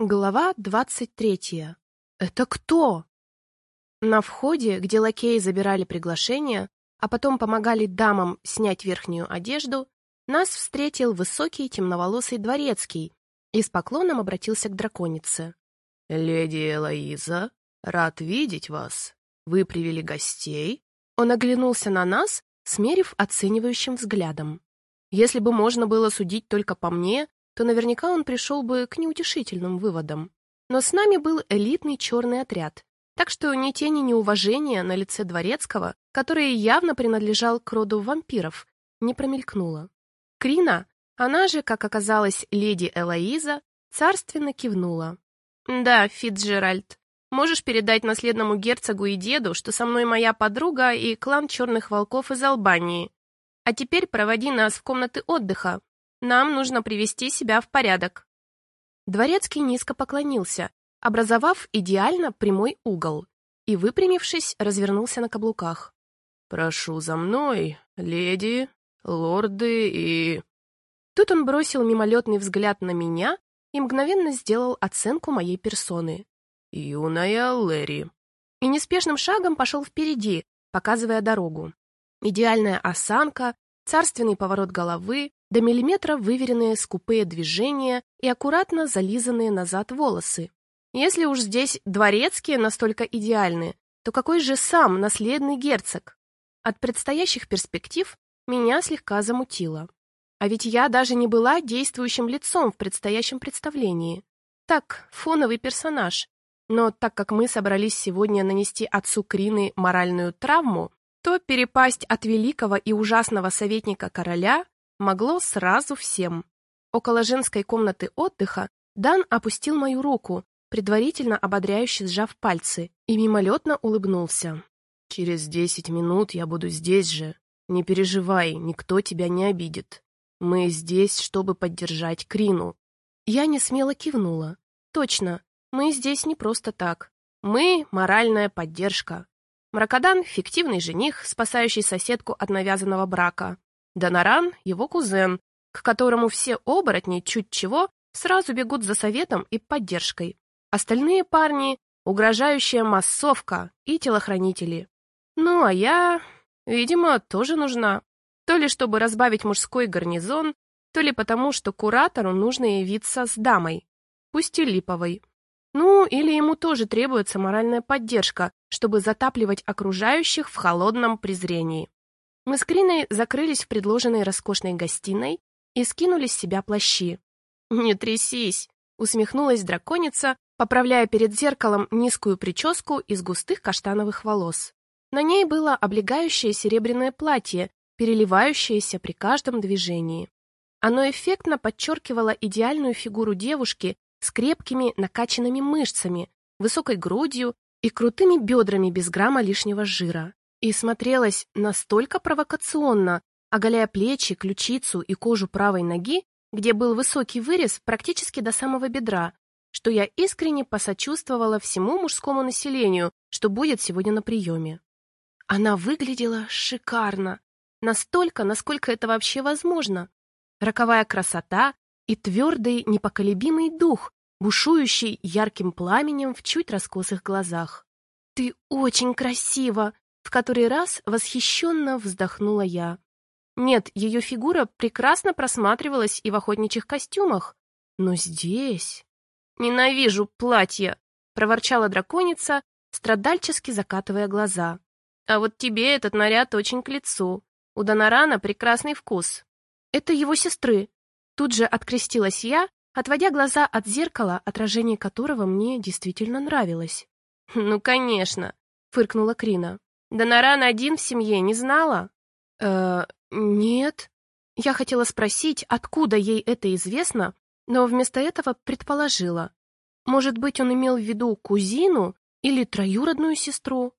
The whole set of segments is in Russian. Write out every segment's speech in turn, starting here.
Глава двадцать третья. Это кто? На входе, где лакеи забирали приглашение, а потом помогали дамам снять верхнюю одежду, нас встретил высокий темноволосый дворецкий и с поклоном обратился к драконице. «Леди Элоиза, рад видеть вас. Вы привели гостей?» Он оглянулся на нас, смерив оценивающим взглядом. Если бы можно было судить только по мне, то наверняка он пришел бы к неутешительным выводам. Но с нами был элитный черный отряд, так что ни тени неуважения на лице Дворецкого, который явно принадлежал к роду вампиров, не промелькнуло. Крина, она же, как оказалось, леди Элоиза, царственно кивнула. «Да, Фитджеральд, можешь передать наследному герцогу и деду, что со мной моя подруга и клан черных волков из Албании. А теперь проводи нас в комнаты отдыха, нам нужно привести себя в порядок. Дворецкий низко поклонился, образовав идеально прямой угол, и, выпрямившись, развернулся на каблуках. «Прошу за мной, леди, лорды и...» Тут он бросил мимолетный взгляд на меня и мгновенно сделал оценку моей персоны. «Юная Лэри». И неспешным шагом пошел впереди, показывая дорогу. Идеальная осанка, царственный поворот головы, до миллиметра выверенные скупые движения и аккуратно зализанные назад волосы. Если уж здесь дворецкие настолько идеальны, то какой же сам наследный герцог? От предстоящих перспектив меня слегка замутило. А ведь я даже не была действующим лицом в предстоящем представлении. Так, фоновый персонаж. Но так как мы собрались сегодня нанести отцу Крины моральную травму, то перепасть от великого и ужасного советника короля могло сразу всем. Около женской комнаты отдыха Дан опустил мою руку, предварительно ободряюще сжав пальцы, и мимолетно улыбнулся. «Через десять минут я буду здесь же. Не переживай, никто тебя не обидит. Мы здесь, чтобы поддержать Крину». Я не смело кивнула. «Точно, мы здесь не просто так. Мы — моральная поддержка. Мракодан — фиктивный жених, спасающий соседку от навязанного брака. Доноран — его кузен, к которому все оборотни, чуть чего, сразу бегут за советом и поддержкой. Остальные парни — угрожающая массовка и телохранители. Ну, а я, видимо, тоже нужна. То ли чтобы разбавить мужской гарнизон, то ли потому, что куратору нужно явиться с дамой, пусть и липовой. Ну, или ему тоже требуется моральная поддержка, чтобы затапливать окружающих в холодном презрении. Мы с Криной закрылись в предложенной роскошной гостиной и скинули с себя плащи. «Не трясись!» — усмехнулась драконица, поправляя перед зеркалом низкую прическу из густых каштановых волос. На ней было облегающее серебряное платье, переливающееся при каждом движении. Оно эффектно подчеркивало идеальную фигуру девушки с крепкими накачанными мышцами, высокой грудью и крутыми бедрами без грамма лишнего жира и смотрелась настолько провокационно, оголяя плечи, ключицу и кожу правой ноги, где был высокий вырез практически до самого бедра, что я искренне посочувствовала всему мужскому населению, что будет сегодня на приеме. Она выглядела шикарно, настолько, насколько это вообще возможно. Роковая красота и твердый, непоколебимый дух, бушующий ярким пламенем в чуть раскосых глазах. «Ты очень красива!» В который раз восхищенно вздохнула я. Нет, ее фигура прекрасно просматривалась и в охотничьих костюмах. Но здесь... «Ненавижу платье!» — проворчала драконица, страдальчески закатывая глаза. «А вот тебе этот наряд очень к лицу. У Донорана прекрасный вкус». «Это его сестры». Тут же открестилась я, отводя глаза от зеркала, отражение которого мне действительно нравилось. «Ну, конечно», — фыркнула Крина. Доноран один в семье не знала? Э, нет. Я хотела спросить, откуда ей это известно, но вместо этого предположила. Может быть, он имел в виду кузину или троюродную сестру?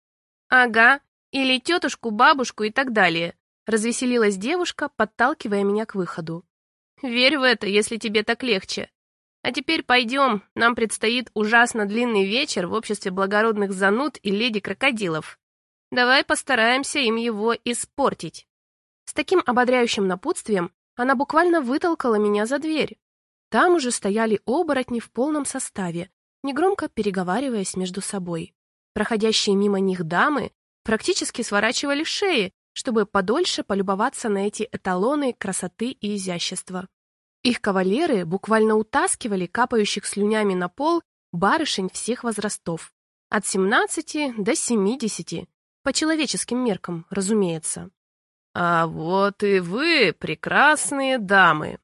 Ага, или тетушку, бабушку и так далее. Развеселилась девушка, подталкивая меня к выходу. Верь в это, если тебе так легче. А теперь пойдем, нам предстоит ужасно длинный вечер в обществе благородных зануд и леди-крокодилов. Давай постараемся им его испортить. С таким ободряющим напутствием она буквально вытолкала меня за дверь. Там уже стояли оборотни в полном составе, негромко переговариваясь между собой. Проходящие мимо них дамы практически сворачивали шеи, чтобы подольше полюбоваться на эти эталоны красоты и изящества. Их кавалеры буквально утаскивали капающих слюнями на пол барышень всех возрастов, от 17 до 70, по человеческим меркам, разумеется. «А вот и вы, прекрасные дамы!»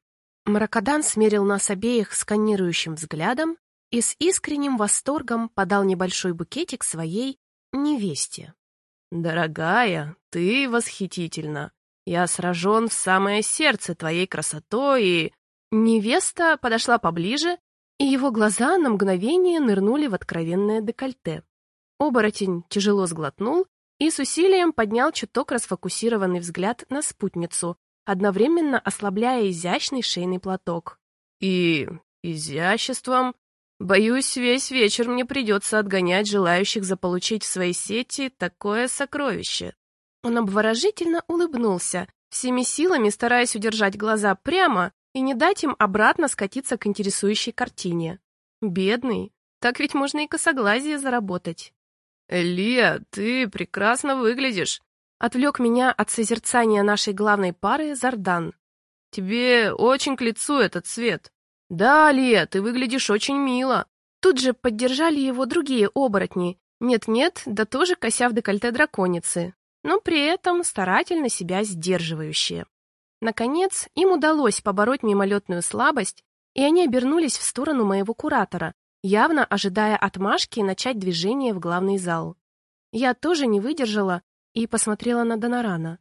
Маракадан смерил нас обеих сканирующим взглядом и с искренним восторгом подал небольшой букетик своей невесте. «Дорогая, ты восхитительна. Я сражен в самое сердце твоей красотой и...» Невеста подошла поближе, и его глаза на мгновение нырнули в откровенное декольте. Оборотень тяжело сглотнул и с усилием поднял чуток расфокусированный взгляд на спутницу, одновременно ослабляя изящный шейный платок. «И изяществом? Боюсь, весь вечер мне придется отгонять желающих заполучить в своей сети такое сокровище». Он обворожительно улыбнулся, всеми силами стараясь удержать глаза прямо и не дать им обратно скатиться к интересующей картине. Бедный, так ведь можно и косоглазие заработать. «Лия, ты прекрасно выглядишь!» Отвлек меня от созерцания нашей главной пары Зардан. «Тебе очень к лицу этот цвет!» «Да, Лия, ты выглядишь очень мило!» Тут же поддержали его другие оборотни. Нет-нет, да тоже кося в декольте драконицы, но при этом старательно себя сдерживающие. Наконец, им удалось побороть мимолетную слабость, и они обернулись в сторону моего куратора, явно ожидая отмашки начать движение в главный зал. Я тоже не выдержала и посмотрела на Донорана.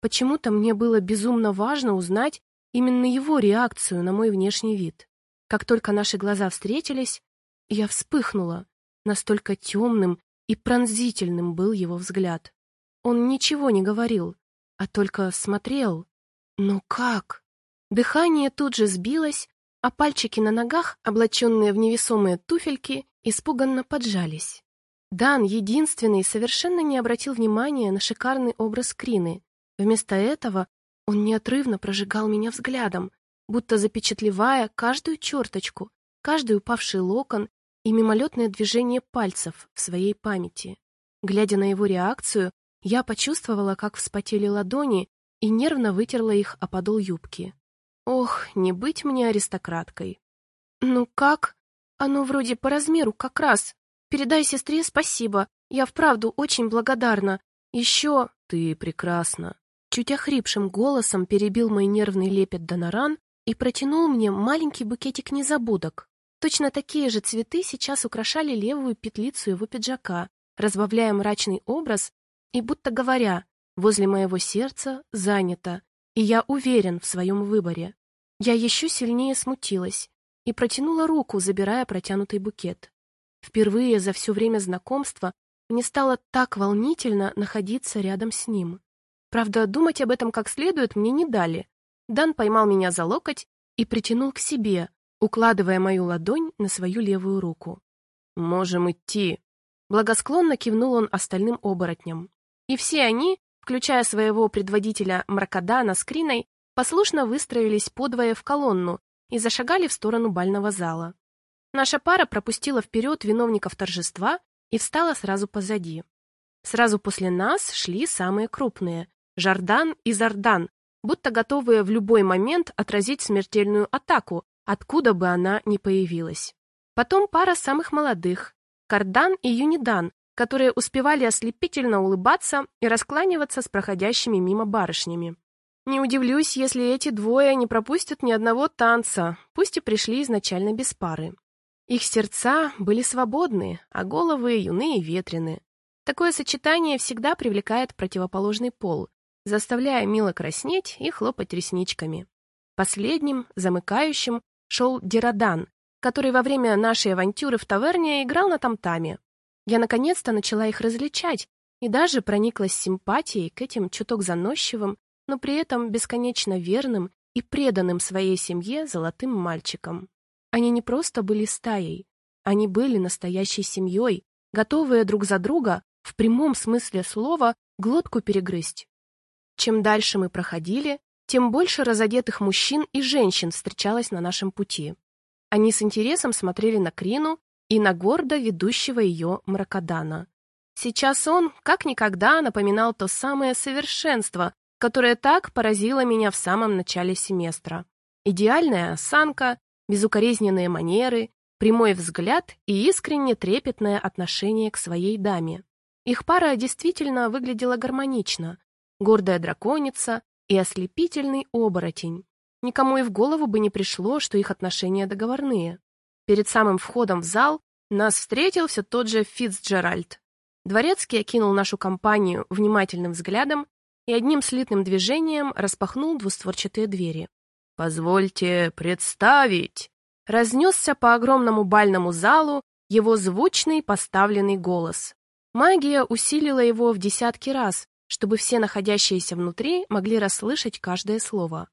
Почему-то мне было безумно важно узнать именно его реакцию на мой внешний вид. Как только наши глаза встретились, я вспыхнула. Настолько темным и пронзительным был его взгляд. Он ничего не говорил, а только смотрел. Но как? Дыхание тут же сбилось, а пальчики на ногах, облаченные в невесомые туфельки, испуганно поджались. Дан, единственный, совершенно не обратил внимания на шикарный образ Крины. Вместо этого он неотрывно прожигал меня взглядом, будто запечатлевая каждую черточку, каждый упавший локон и мимолетное движение пальцев в своей памяти. Глядя на его реакцию, я почувствовала, как вспотели ладони и нервно вытерла их о подол юбки. Ох, не быть мне аристократкой. Ну как? Оно вроде по размеру как раз. Передай сестре спасибо. Я вправду очень благодарна. Еще ты прекрасна. Чуть охрипшим голосом перебил мой нервный лепет Доноран и протянул мне маленький букетик незабудок. Точно такие же цветы сейчас украшали левую петлицу его пиджака, разбавляя мрачный образ и будто говоря, возле моего сердца занято, и я уверен в своем выборе. Я еще сильнее смутилась и протянула руку, забирая протянутый букет. Впервые за все время знакомства мне стало так волнительно находиться рядом с ним. Правда, думать об этом как следует мне не дали. Дан поймал меня за локоть и притянул к себе, укладывая мою ладонь на свою левую руку. «Можем идти», — благосклонно кивнул он остальным оборотням. И все они, включая своего предводителя Мракодана с Криной, послушно выстроились подвое в колонну и зашагали в сторону бального зала. Наша пара пропустила вперед виновников торжества и встала сразу позади. Сразу после нас шли самые крупные — Жардан и Зардан, будто готовые в любой момент отразить смертельную атаку, откуда бы она ни появилась. Потом пара самых молодых — Кардан и Юнидан, которые успевали ослепительно улыбаться и раскланиваться с проходящими мимо барышнями. Не удивлюсь, если эти двое не пропустят ни одного танца, пусть и пришли изначально без пары. Их сердца были свободны, а головы юные и ветрены. Такое сочетание всегда привлекает противоположный пол, заставляя мило краснеть и хлопать ресничками. Последним, замыкающим, шел Дирадан, который во время нашей авантюры в таверне играл на тамтаме. Я наконец-то начала их различать и даже прониклась симпатией к этим чуток заносчивым, но при этом бесконечно верным и преданным своей семье золотым мальчикам. Они не просто были стаей, они были настоящей семьей, готовые друг за друга в прямом смысле слова глотку перегрызть. Чем дальше мы проходили, тем больше разодетых мужчин и женщин встречалось на нашем пути. Они с интересом смотрели на Крину и на гордо ведущего ее Мракодана. Сейчас он, как никогда, напоминал то самое совершенство, которое так поразило меня в самом начале семестра. Идеальная осанка, безукоризненные манеры, прямой взгляд и искренне трепетное отношение к своей даме. Их пара действительно выглядела гармонично. Гордая драконица и ослепительный оборотень. Никому и в голову бы не пришло, что их отношения договорные. Перед самым входом в зал нас встретил все тот же Фицджеральд. Дворецкий окинул нашу компанию внимательным взглядом и одним слитным движением распахнул двустворчатые двери. «Позвольте представить!» Разнесся по огромному бальному залу его звучный поставленный голос. Магия усилила его в десятки раз, чтобы все находящиеся внутри могли расслышать каждое слово.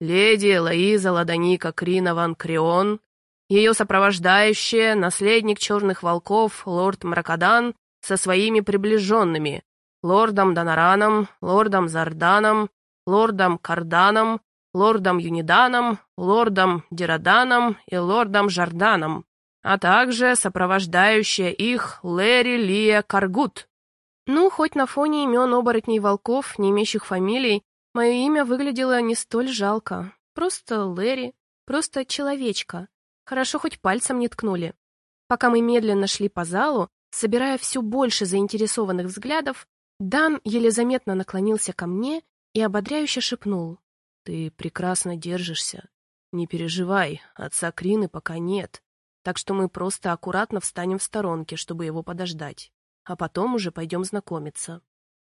«Леди Лоиза Ладоника Крина Ван Крион, ее сопровождающая, наследник черных волков, лорд Мракодан, со своими приближенными, лордом Донараном, лордом Зарданом, лордом Карданом, лордом Юниданом, лордом Дираданом и лордом Жарданом, а также сопровождающая их Лэри Лия Каргут. Ну, хоть на фоне имен оборотней волков, не имеющих фамилий, мое имя выглядело не столь жалко. Просто Лэри, просто человечка. Хорошо, хоть пальцем не ткнули. Пока мы медленно шли по залу, собирая все больше заинтересованных взглядов, Дан еле заметно наклонился ко мне и ободряюще шепнул. «Ты прекрасно держишься. Не переживай, отца Крины пока нет, так что мы просто аккуратно встанем в сторонке, чтобы его подождать, а потом уже пойдем знакомиться».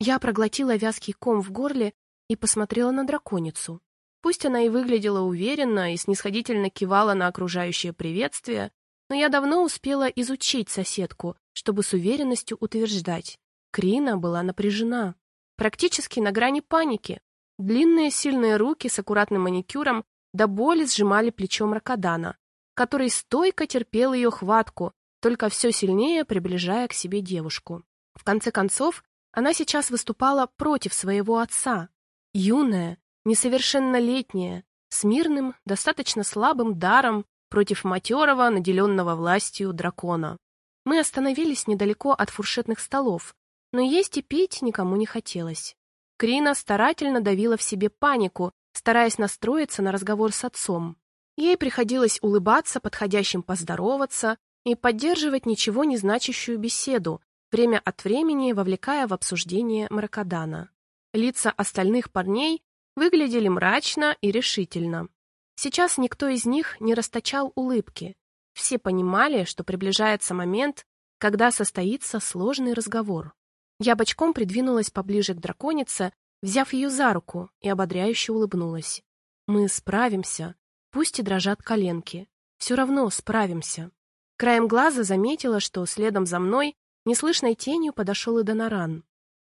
Я проглотила вязкий ком в горле и посмотрела на драконицу. Пусть она и выглядела уверенно и снисходительно кивала на окружающее приветствие, но я давно успела изучить соседку, чтобы с уверенностью утверждать. Крина была напряжена, практически на грани паники. Длинные сильные руки с аккуратным маникюром до боли сжимали плечо Ракадана, который стойко терпел ее хватку, только все сильнее приближая к себе девушку. В конце концов, она сейчас выступала против своего отца. Юная, несовершеннолетняя, с мирным, достаточно слабым даром против матерого, наделенного властью дракона. Мы остановились недалеко от фуршетных столов, но есть и пить никому не хотелось. Крина старательно давила в себе панику, стараясь настроиться на разговор с отцом. Ей приходилось улыбаться подходящим поздороваться и поддерживать ничего не значащую беседу, время от времени вовлекая в обсуждение Мракодана. Лица остальных парней выглядели мрачно и решительно. Сейчас никто из них не расточал улыбки. Все понимали, что приближается момент, когда состоится сложный разговор. Я бочком придвинулась поближе к драконице, взяв ее за руку, и ободряюще улыбнулась. «Мы справимся. Пусть и дрожат коленки. Все равно справимся». Краем глаза заметила, что следом за мной неслышной тенью подошел и Доноран.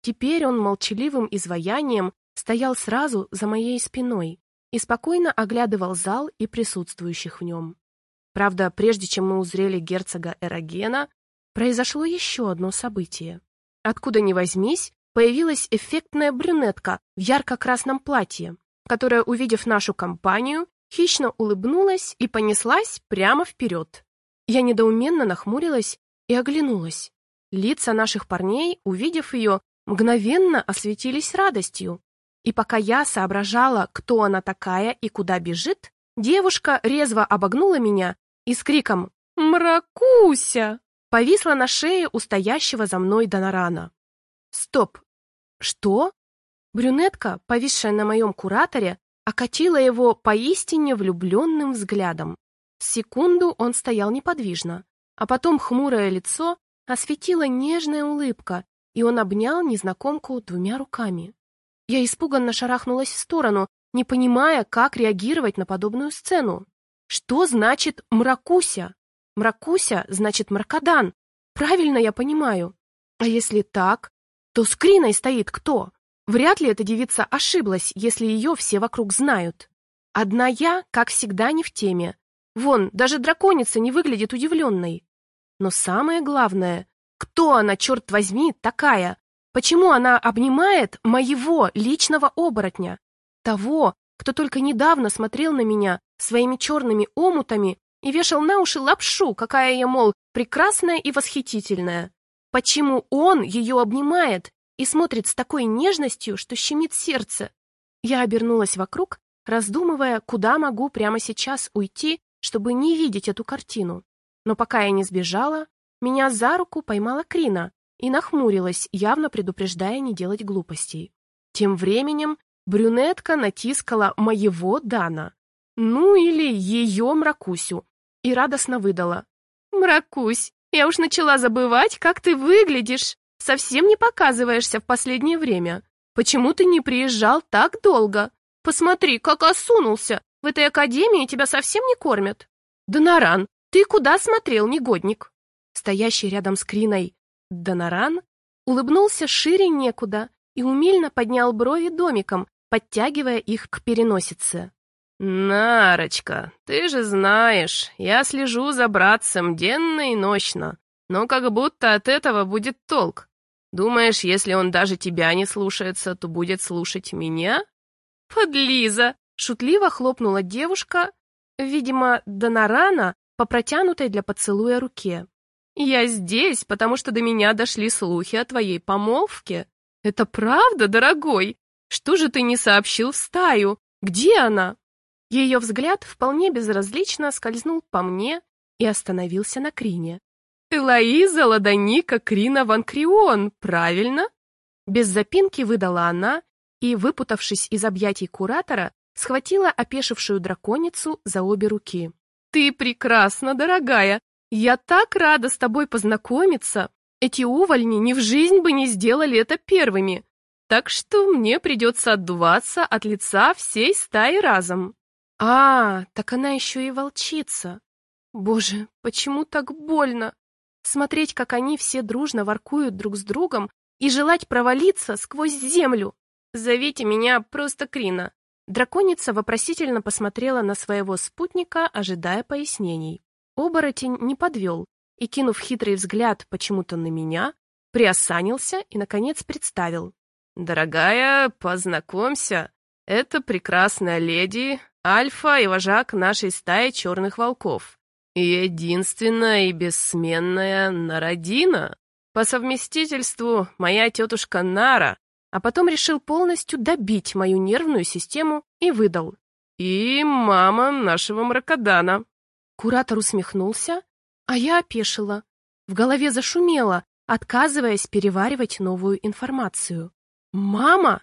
Теперь он молчаливым изваянием стоял сразу за моей спиной и спокойно оглядывал зал и присутствующих в нем. Правда, прежде чем мы узрели герцога Эрогена, произошло еще одно событие. Откуда ни возьмись, появилась эффектная брюнетка в ярко-красном платье, которая, увидев нашу компанию, хищно улыбнулась и понеслась прямо вперед. Я недоуменно нахмурилась и оглянулась. Лица наших парней, увидев ее, мгновенно осветились радостью. И пока я соображала, кто она такая и куда бежит, девушка резво обогнула меня и с криком «Мракуся!» повисла на шее у стоящего за мной Донорана. «Стоп! Что?» Брюнетка, повисшая на моем кураторе, окатила его поистине влюбленным взглядом. Секунду он стоял неподвижно, а потом хмурое лицо осветила нежная улыбка, и он обнял незнакомку двумя руками. Я испуганно шарахнулась в сторону, не понимая, как реагировать на подобную сцену. Что значит «мракуся»? Мракуся значит Маркадан. Правильно я понимаю. А если так, то с Криной стоит кто? Вряд ли эта девица ошиблась, если ее все вокруг знают. Одна я, как всегда, не в теме. Вон, даже драконица не выглядит удивленной. Но самое главное, кто она, черт возьми, такая? Почему она обнимает моего личного оборотня? Того, кто только недавно смотрел на меня своими черными омутами и вешал на уши лапшу, какая я, мол, прекрасная и восхитительная. Почему он ее обнимает и смотрит с такой нежностью, что щемит сердце? Я обернулась вокруг, раздумывая, куда могу прямо сейчас уйти, чтобы не видеть эту картину. Но пока я не сбежала, меня за руку поймала Крина и нахмурилась, явно предупреждая не делать глупостей. Тем временем брюнетка натискала моего Дана, ну или ее Мракусю, и радостно выдала. «Мракусь, я уж начала забывать, как ты выглядишь. Совсем не показываешься в последнее время. Почему ты не приезжал так долго? Посмотри, как осунулся. В этой академии тебя совсем не кормят. Доноран, ты куда смотрел, негодник?» Стоящий рядом с Криной Доноран улыбнулся шире некуда и умильно поднял брови домиком, подтягивая их к переносице. «Нарочка, ты же знаешь, я слежу за братцем денно и ночно, но как будто от этого будет толк. Думаешь, если он даже тебя не слушается, то будет слушать меня?» «Подлиза!» — шутливо хлопнула девушка, видимо, Донорана, по протянутой для поцелуя руке. «Я здесь, потому что до меня дошли слухи о твоей помолвке. Это правда, дорогой? Что же ты не сообщил в стаю? Где она?» Ее взгляд вполне безразлично скользнул по мне и остановился на Крине. «Элоиза Ладоника Крина Ван Крион, правильно?» Без запинки выдала она и, выпутавшись из объятий куратора, схватила опешившую драконицу за обе руки. «Ты прекрасна, дорогая! Я так рада с тобой познакомиться! Эти увольни ни в жизнь бы не сделали это первыми, так что мне придется отдуваться от лица всей стаи разом!» А, так она еще и волчица. Боже, почему так больно? Смотреть, как они все дружно воркуют друг с другом и желать провалиться сквозь землю. Зовите меня просто Крина. Драконица вопросительно посмотрела на своего спутника, ожидая пояснений. Оборотень не подвел и, кинув хитрый взгляд почему-то на меня, приосанился и, наконец, представил. «Дорогая, познакомься, это прекрасная леди Альфа и вожак нашей стаи черных волков. Единственная и бессменная Нарадина. По совместительству моя тетушка Нара, а потом решил полностью добить мою нервную систему и выдал. И мама нашего мракодана. Куратор усмехнулся, а я опешила. В голове зашумело, отказываясь переваривать новую информацию. «Мама!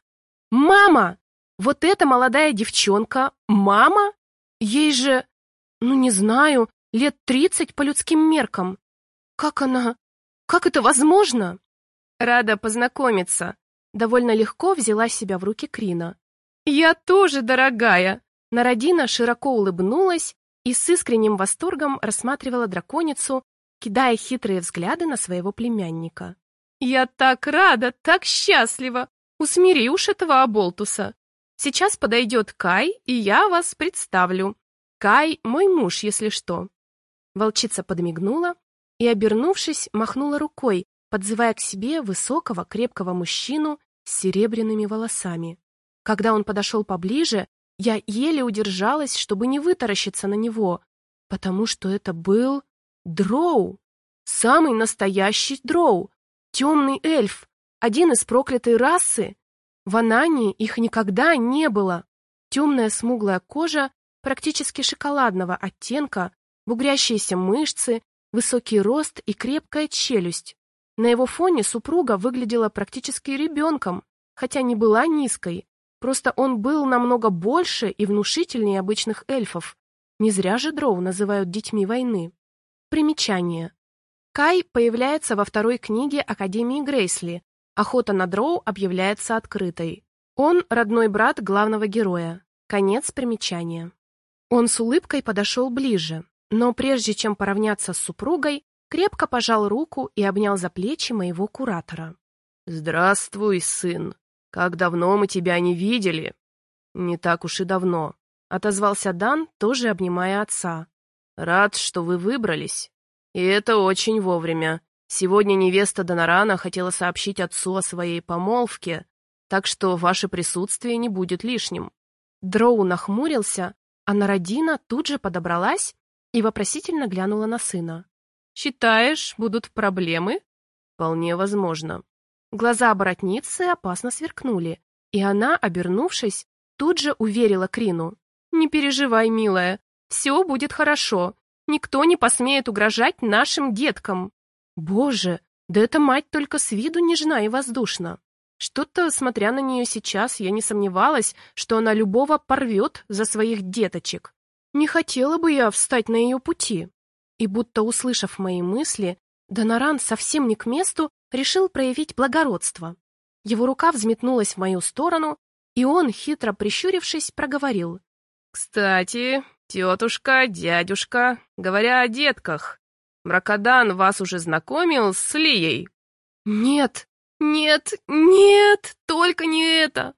Мама! Вот эта молодая девчонка, мама? Ей же, ну не знаю, лет тридцать по людским меркам. Как она? Как это возможно? Рада познакомиться. Довольно легко взяла себя в руки Крина. Я тоже, дорогая. Народина широко улыбнулась и с искренним восторгом рассматривала драконицу, кидая хитрые взгляды на своего племянника. «Я так рада, так счастлива! Усмири уж этого оболтуса! Сейчас подойдет Кай, и я вас представлю. Кай — мой муж, если что». Волчица подмигнула и, обернувшись, махнула рукой, подзывая к себе высокого, крепкого мужчину с серебряными волосами. Когда он подошел поближе, я еле удержалась, чтобы не вытаращиться на него, потому что это был Дроу, самый настоящий Дроу, темный эльф, один из проклятой расы, в Анании их никогда не было. Темная смуглая кожа, практически шоколадного оттенка, бугрящиеся мышцы, высокий рост и крепкая челюсть. На его фоне супруга выглядела практически ребенком, хотя не была низкой. Просто он был намного больше и внушительнее обычных эльфов. Не зря же дроу называют детьми войны. Примечание. Кай появляется во второй книге Академии Грейсли, Охота на дроу объявляется открытой. Он родной брат главного героя. Конец примечания. Он с улыбкой подошел ближе, но прежде чем поравняться с супругой, крепко пожал руку и обнял за плечи моего куратора. «Здравствуй, сын. Как давно мы тебя не видели?» «Не так уж и давно», — отозвался Дан, тоже обнимая отца. «Рад, что вы выбрались. И это очень вовремя. Сегодня невеста Донорана хотела сообщить отцу о своей помолвке, так что ваше присутствие не будет лишним». Дроу нахмурился, а Народина тут же подобралась и вопросительно глянула на сына. «Считаешь, будут проблемы?» «Вполне возможно». Глаза оборотницы опасно сверкнули, и она, обернувшись, тут же уверила Крину. «Не переживай, милая, все будет хорошо. Никто не посмеет угрожать нашим деткам». Боже, да эта мать только с виду нежна и воздушна. Что-то, смотря на нее сейчас, я не сомневалась, что она любого порвет за своих деточек. Не хотела бы я встать на ее пути. И будто услышав мои мысли, Доноран совсем не к месту решил проявить благородство. Его рука взметнулась в мою сторону, и он, хитро прищурившись, проговорил. «Кстати, тетушка, дядюшка, говоря о детках, Мракодан вас уже знакомил с Лией?» «Нет, «Нет, нет, только не это!»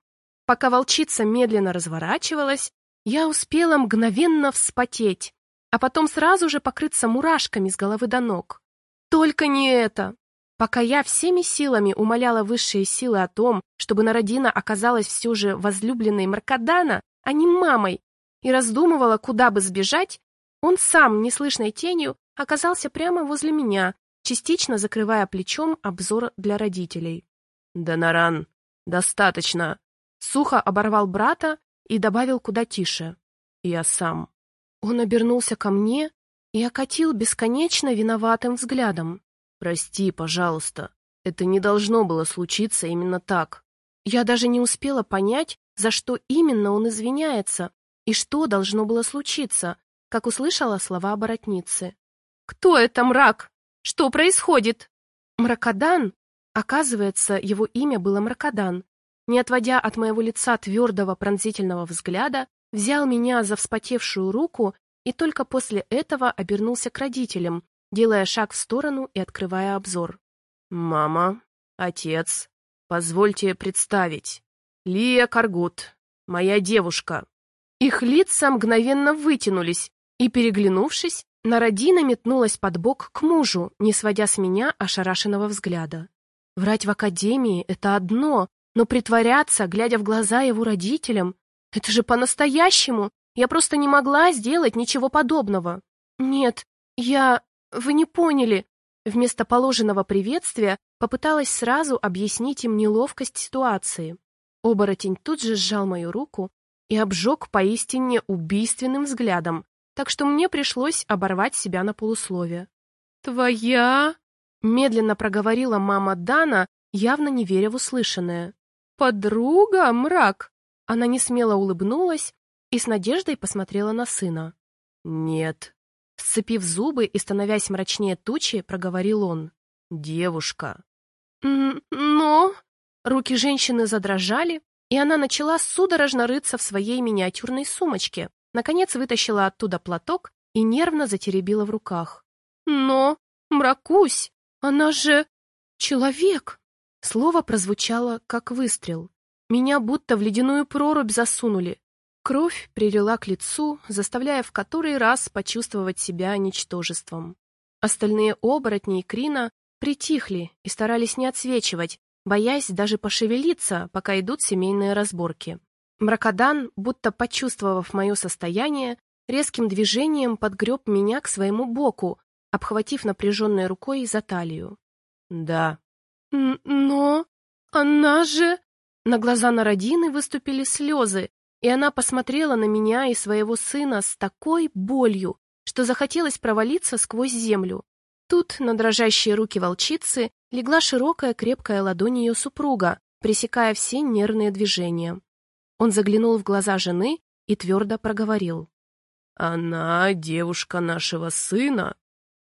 Пока волчица медленно разворачивалась, я успела мгновенно вспотеть, а потом сразу же покрыться мурашками с головы до ног. Только не это! Пока я всеми силами умоляла высшие силы о том, чтобы Народина оказалась все же возлюбленной Маркадана, а не мамой, и раздумывала, куда бы сбежать, он сам, неслышной тенью, оказался прямо возле меня, частично закрывая плечом обзор для родителей. «Доноран, достаточно!» Сухо оборвал брата и добавил куда тише. «Я сам». Он обернулся ко мне и окатил бесконечно виноватым взглядом. «Прости, пожалуйста, это не должно было случиться именно так». Я даже не успела понять, за что именно он извиняется и что должно было случиться, как услышала слова оборотницы. «Кто это мрак?» Что происходит? Мракодан? Оказывается, его имя было Мракодан. Не отводя от моего лица твердого пронзительного взгляда, взял меня за вспотевшую руку и только после этого обернулся к родителям, делая шаг в сторону и открывая обзор. «Мама, отец, позвольте представить. Лия Каргут, моя девушка». Их лица мгновенно вытянулись, и, переглянувшись, Народина метнулась под бок к мужу, не сводя с меня ошарашенного взгляда. Врать в академии — это одно, но притворяться, глядя в глаза его родителям, это же по-настоящему. Я просто не могла сделать ничего подобного. Нет, я... Вы не поняли. Вместо положенного приветствия попыталась сразу объяснить им неловкость ситуации. Оборотень тут же сжал мою руку и обжег поистине убийственным взглядом, так что мне пришлось оборвать себя на полусловие. «Твоя?» — медленно проговорила мама Дана, явно не веря в услышанное. «Подруга, мрак!» Она несмело улыбнулась и с надеждой посмотрела на сына. «Нет». Сцепив зубы и становясь мрачнее тучи, проговорил он. «Девушка». «Но...» Руки женщины задрожали, и она начала судорожно рыться в своей миниатюрной сумочке, Наконец вытащила оттуда платок и нервно затеребила в руках. «Но, мракусь, она же... человек!» Слово прозвучало, как выстрел. Меня будто в ледяную прорубь засунули. Кровь прилила к лицу, заставляя в который раз почувствовать себя ничтожеством. Остальные оборотни и Крина притихли и старались не отсвечивать, боясь даже пошевелиться, пока идут семейные разборки. Мракодан, будто почувствовав мое состояние, резким движением подгреб меня к своему боку, обхватив напряженной рукой за талию. «Да». «Но она же...» На глаза Народины выступили слезы, и она посмотрела на меня и своего сына с такой болью, что захотелось провалиться сквозь землю. Тут на дрожащие руки волчицы легла широкая крепкая ладонь ее супруга, пресекая все нервные движения. Он заглянул в глаза жены и твердо проговорил. «Она девушка нашего сына».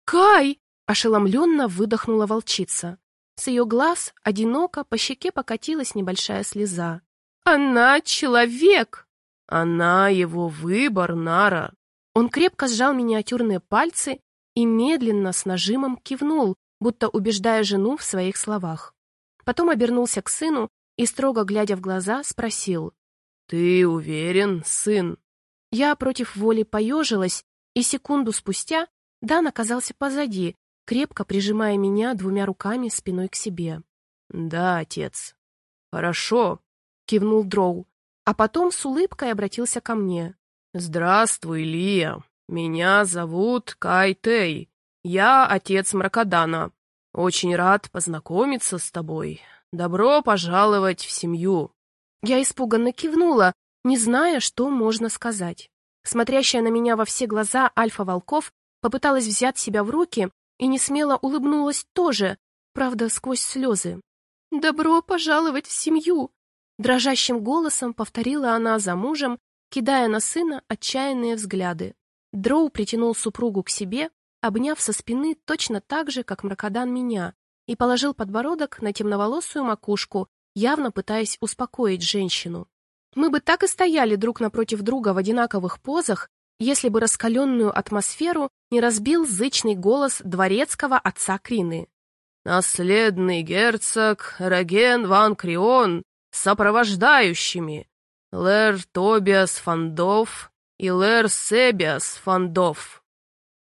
«Кай!» — ошеломленно выдохнула волчица. С ее глаз одиноко по щеке покатилась небольшая слеза. «Она человек!» «Она его выбор, Нара!» Он крепко сжал миниатюрные пальцы и медленно с нажимом кивнул, будто убеждая жену в своих словах. Потом обернулся к сыну и, строго глядя в глаза, спросил. «Ты уверен, сын?» Я против воли поежилась, и секунду спустя Дан оказался позади, крепко прижимая меня двумя руками спиной к себе. «Да, отец». «Хорошо», — кивнул Дроу, а потом с улыбкой обратился ко мне. «Здравствуй, Лия. Меня зовут Кай Тей. Я отец Мракодана. Очень рад познакомиться с тобой. Добро пожаловать в семью». Я испуганно кивнула, не зная, что можно сказать. Смотрящая на меня во все глаза альфа-волков попыталась взять себя в руки и не смело улыбнулась тоже, правда, сквозь слезы. «Добро пожаловать в семью!» Дрожащим голосом повторила она за мужем, кидая на сына отчаянные взгляды. Дроу притянул супругу к себе, обняв со спины точно так же, как мракодан меня, и положил подбородок на темноволосую макушку, явно пытаясь успокоить женщину. Мы бы так и стояли друг напротив друга в одинаковых позах, если бы раскаленную атмосферу не разбил зычный голос дворецкого отца Крины. «Наследный герцог Раген ван Крион сопровождающими Лэр Тобиас Фандов и Лэр Себиас Фандов.